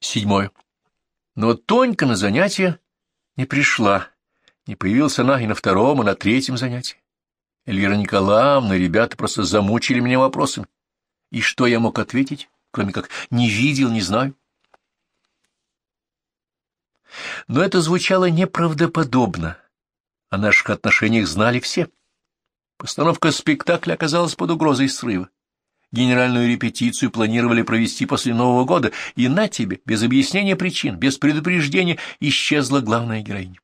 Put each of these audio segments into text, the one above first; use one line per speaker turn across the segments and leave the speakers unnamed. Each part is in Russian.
Седьмое. Но Тонька на занятия не пришла. Не появилась она и на втором, и на третьем занятии. Эльвира Николаевна, ребята просто замучили меня вопросами. И что я мог ответить, кроме как «не видел, не знаю»? Но это звучало неправдоподобно. О наших отношениях знали все. Постановка спектакля оказалась под угрозой срыва. Генеральную репетицию планировали провести после Нового года, и на тебе, без объяснения причин, без предупреждения, исчезла главная героиня.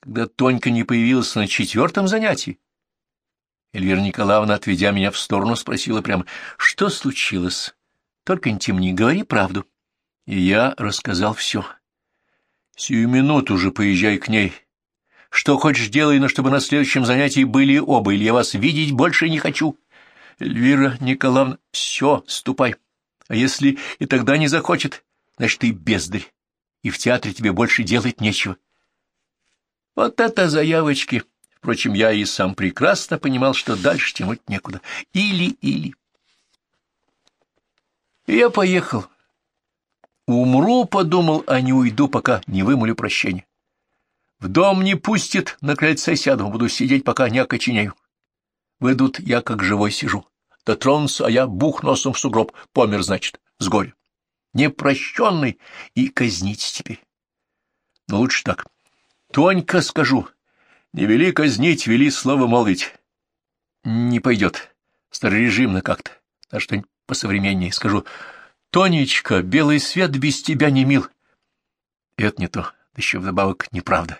Когда Тонька не появилась на четвертом занятии, Эльвира Николаевна, отведя меня в сторону, спросила прямо, что случилось? Только не темни, говори правду. И я рассказал все. Сию минуту уже поезжай к ней. Что хочешь делай, но чтобы на следующем занятии были оба, или я вас видеть больше не хочу. Эльвира Николаевна, все, ступай. А если и тогда не захочет, значит, ты бездарь, и в театре тебе больше делать нечего. Вот это заявочки. Впрочем, я и сам прекрасно понимал, что дальше тянуть некуда. Или-или. я поехал. Умру, подумал, а не уйду, пока не вымолю прощения. В дом не пустит, на крыльце сяду, буду сидеть, пока не окоченею. Выйдут, я как живой сижу. Дотронутся, а я бух носом в сугроб. Помер, значит, с горя. Непрощенный и казнить теперь. Но лучше так. Тонька скажу. Не вели казнить, вели слово молвить. Не пойдет. Старорежимно как-то. А что-нибудь посовременнее скажу. Тонечка, белый свет без тебя не мил. Это не то, еще вдобавок неправда.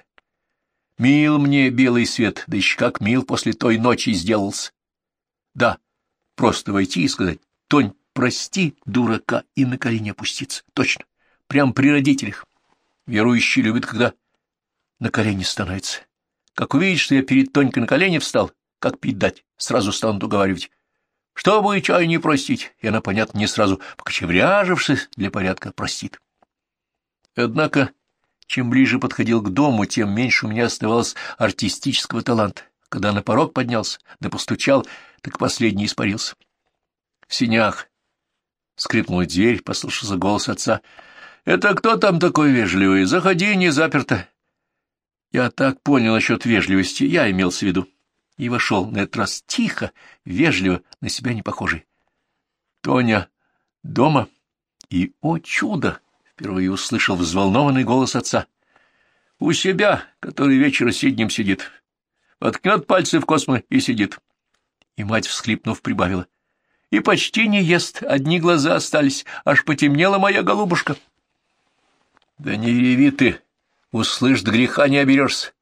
Мил мне белый свет, да еще как мил после той ночи сделался. Да, просто войти и сказать, Тонь, прости, дурака, и на колени опуститься. Точно, прям при родителях. Верующие любят, когда на колени становится. Как увидишь, что я перед Тонькой на колени встал, как пить дать, сразу станут уговаривать. Чтобы чай не простить, и она, понятно, не сразу, покочевряжившись для порядка, простит. Однако чем ближе подходил к дому, тем меньше у меня оставалось артистического таланта. Когда на порог поднялся, да постучал, так последний испарился. В синях скрипнула дверь, послышался голос отца. — Это кто там такой вежливый? Заходи, не заперто. Я так понял насчет вежливости, я имел в виду. И вошел на этот раз тихо, вежливо, на себя не похожий. Тоня дома, и, о чудо, Впервые услышал взволнованный голос отца. «У себя, который вечера сиднем сидит. Воткнет пальцы в космо и сидит». И мать, всхлипнув, прибавила. «И почти не ест, одни глаза остались, аж потемнела моя голубушка». «Да не реви ты, услышь, до греха не оберешься.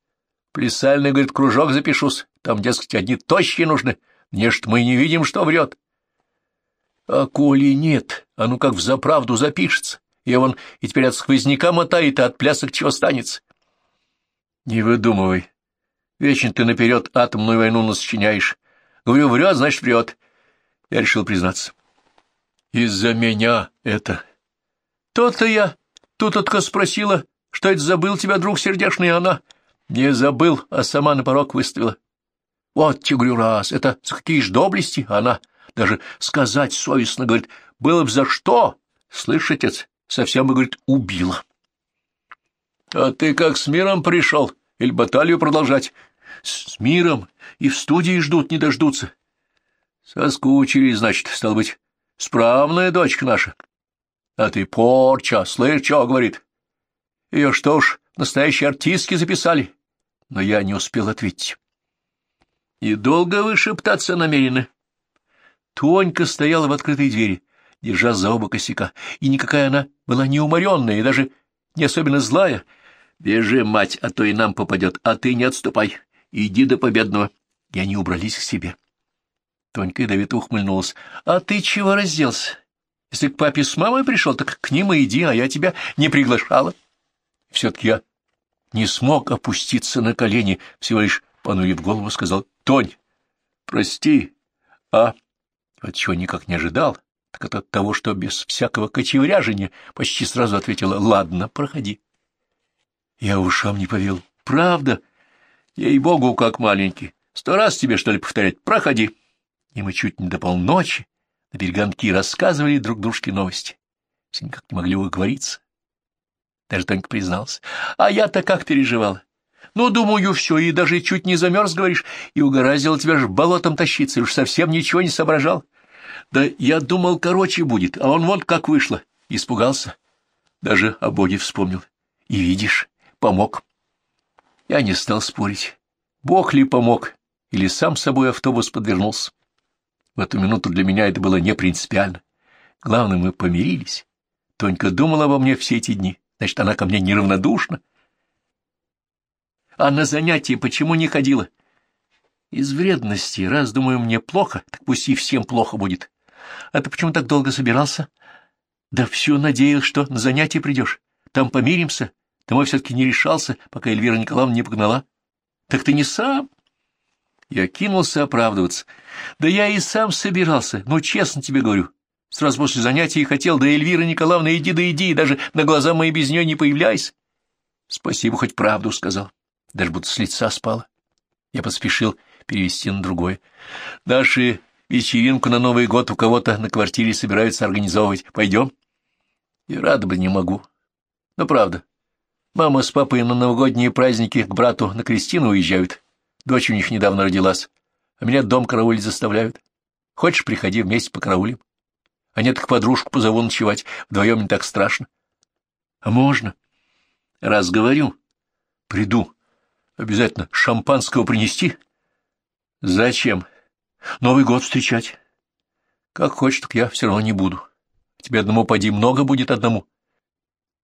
Плясальный, говорит, кружок запишусь, там, дескать, одни тощие нужны, мне ж мы не видим, что врет». «А коли нет, а ну как взаправду запишется, я вон и теперь от сквозняка мотает, а от плясок чего станется? Не выдумывай. Вечно ты наперед атомную войну насчиняешь. Говорю, врет, значит, врет. Я решил признаться. Из-за меня это. То-то я тут отка спросила, что это забыл тебя, друг сердечный, а она. Не забыл, а сама на порог выставила. Вот тебе раз, это какие ж доблести, она даже сказать совестно говорит, было бы за что, слышь, отец, совсем, говорит, убила. — А ты как с миром пришел? Или баталию продолжать? — С миром. И в студии ждут, не дождутся. — Соскучились, значит, стал быть, справная дочка наша. — А ты порча, слышь, что говорит? Ее что ж, настоящие артистки записали? Но я не успел ответить. И долго вы шептаться намерены? Тонька стояла в открытой двери держа за оба косяка, и никакая она была не уморенная и даже не особенно злая. «Бежи, мать, а то и нам попадет, а ты не отступай, иди до победного». И они убрались к себе. Тонька ядовито ухмыльнулась. «А ты чего разделся? Если к папе с мамой пришел, так к ним и иди, а я тебя не приглашала». Все-таки я не смог опуститься на колени, всего лишь, понурив голову, сказал, «Тонь, прости, а...» Отчего никак не ожидал, так от того, что без всякого кочевряжения почти сразу ответила «Ладно, проходи». Я ушам не поверил. «Правда? Ей-богу, как маленький. Сто раз тебе, что ли, повторять? Проходи». И мы чуть не до полночи на перегонки рассказывали друг дружке новости. Все никак не могли уговориться. Даже Тонька признался. А я-то как переживала. Ну, думаю, все, и даже чуть не замерз, говоришь, и угораздило тебя же болотом тащиться, и уж совсем ничего не соображал. Да я думал, короче будет, а он вот как вышло. Испугался. Даже о Боге вспомнил. И видишь, помог. Я не стал спорить. Бог ли помог, или сам собой автобус подвернулся. В эту минуту для меня это было не принципиально. Главное, мы помирились. Тонька думала обо мне все эти дни. Значит, она ко мне неравнодушна. А на занятия почему не ходила? Из вредности. Раз, думаю, мне плохо, так пусть и всем плохо будет. А ты почему так долго собирался? Да все надеялся, что на занятия придешь. Там помиримся. Домой все-таки не решался, пока Эльвира Николаевна не погнала. Так ты не сам? Я кинулся оправдываться. Да я и сам собирался, но честно тебе говорю. Сразу после занятий хотел, да Эльвира Николаевна, иди да иди, даже на глаза мои без нее не появляйся. Спасибо, хоть правду сказал. Даже будто с лица спала. Я поспешил перевести на другое. Наши вечеринку на Новый год у кого-то на квартире собираются организовывать. Пойдем? И рада бы не могу. Но правда. Мама с папой на новогодние праздники к брату на Кристину уезжают. Дочь у них недавно родилась, а меня дом караулить заставляют. Хочешь, приходи вместе по караулям. А нет, к подружку позову ночевать. Вдвоем не так страшно. А можно? Раз говорю, приду. Обязательно шампанского принести? Зачем? Новый год встречать. Как хочешь, так я все равно не буду. Тебе одному поди много будет одному.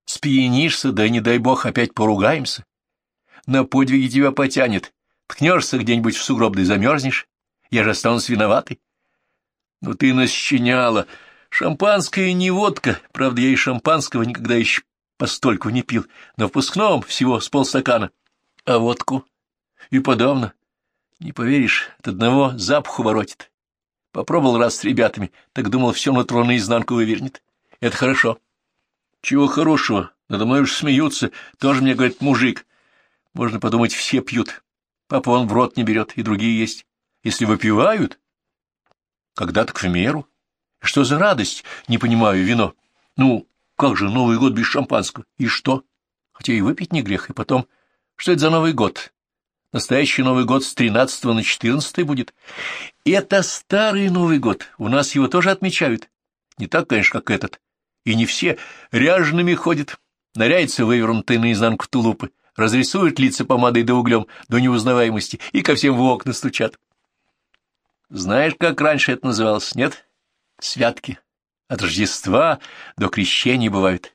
Спьянишься, да не дай бог опять поругаемся. На подвиги тебя потянет. Ткнешься где-нибудь в сугроб, да замерзнешь. Я же останусь виноватой. Ну ты насчиняла. Шампанское не водка, правда, я и шампанского никогда еще постольку не пил, на впускном всего с полстакана. А водку? И подавно. Не поверишь, от одного запаху воротит. Попробовал раз с ребятами, так думал, все нутро наизнанку вывернет. Это хорошо. Чего хорошего? Надо мной уж смеются. Тоже мне, говорит, мужик. Можно подумать, все пьют. Папа он в рот не берет, и другие есть. Если выпивают, когда так в меру. Что за радость, не понимаю, вино? Ну, как же Новый год без шампанского? И что? Хотя и выпить не грех, и потом... Что это за Новый год? Настоящий Новый год с 13 на 14 будет. Это старый Новый год, у нас его тоже отмечают. Не так, конечно, как этот. И не все ряжеными ходят, наряются вывернутые наизнанку тулупы, разрисуют лица помадой да углем до неузнаваемости и ко всем в окна стучат. Знаешь, как раньше это называлось, нет? святки. От Рождества до крещения бывают.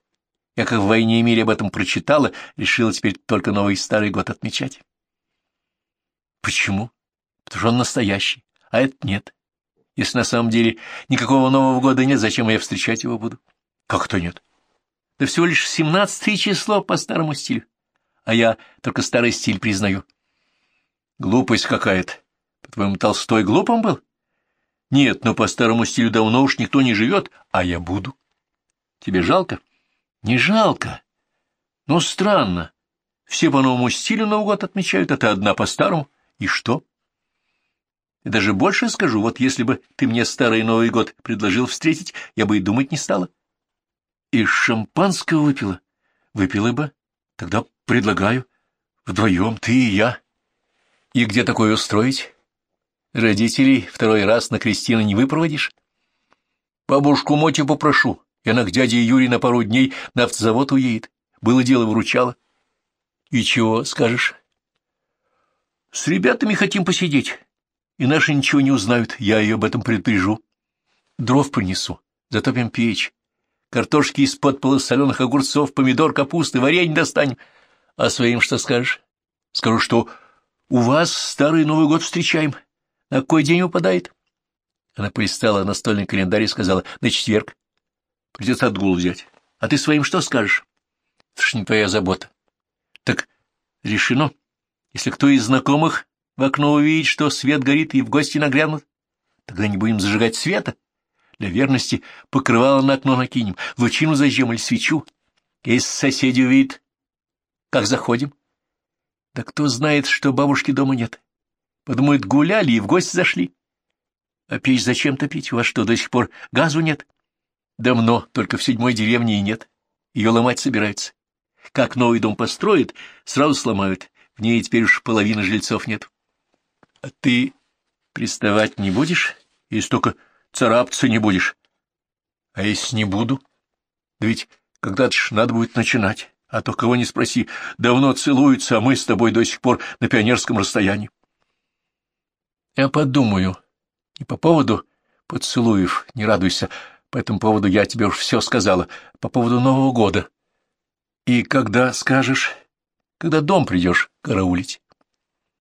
Я как в «Войне и мире» об этом прочитала, решила теперь только Новый Старый год отмечать. Почему? Потому что он настоящий, а этот нет. Если на самом деле никакого Нового года нет, зачем я встречать его буду? Как это нет? Да всего лишь семнадцатое число по старому стилю. А я только старый стиль признаю. Глупость какая-то. По-твоему, Толстой глупым был? Нет, но по старому стилю давно уж никто не живет, а я буду. Тебе жалко? Не жалко. Но странно. Все по новому стилю Новый год отмечают, а ты одна по старому. И что? И даже больше скажу, вот если бы ты мне старый Новый год предложил встретить, я бы и думать не стала. И шампанского выпила. Выпила бы. Тогда предлагаю. Вдвоем, ты и я. И где такое устроить? Родителей второй раз на Кристину не выпроводишь? Бабушку Мотю попрошу, и она к дяде Юре на пару дней на автозавод уедет. Было дело, выручала. И чего скажешь? С ребятами хотим посидеть, и наши ничего не узнают, я ее об этом предупрежу. Дров принесу, затопим печь. Картошки из-под полусоленых огурцов, помидор, капусты, варенье достанем. А своим что скажешь? Скажу, что у вас старый Новый год встречаем. На какой день упадает? Она полистала настольный календарь и сказала, на четверг. Придется отгул взять. А ты своим что скажешь? Это ж не твоя забота. Так решено. Если кто из знакомых в окно увидит, что свет горит и в гости нагрянут, тогда не будем зажигать света. Для верности покрывало на окно накинем, лучину зажжем или свечу. Если соседи увидят, как заходим. Да кто знает, что бабушки дома нет. Подумают, гуляли и в гости зашли. А печь зачем топить? У вас что, до сих пор газу нет? Давно, только в седьмой деревне и нет. Ее ломать собираются. Как новый дом построят, сразу сломают. В ней теперь уж половины жильцов нет. А ты приставать не будешь, если только царапаться не будешь? А если не буду? Да ведь когда-то ж надо будет начинать. А то кого не спроси, давно целуются, а мы с тобой до сих пор на пионерском расстоянии. Я подумаю. И по поводу поцелуев не радуйся. По этому поводу я тебе уж все сказала. По поводу Нового года. И когда скажешь? Когда дом придешь караулить.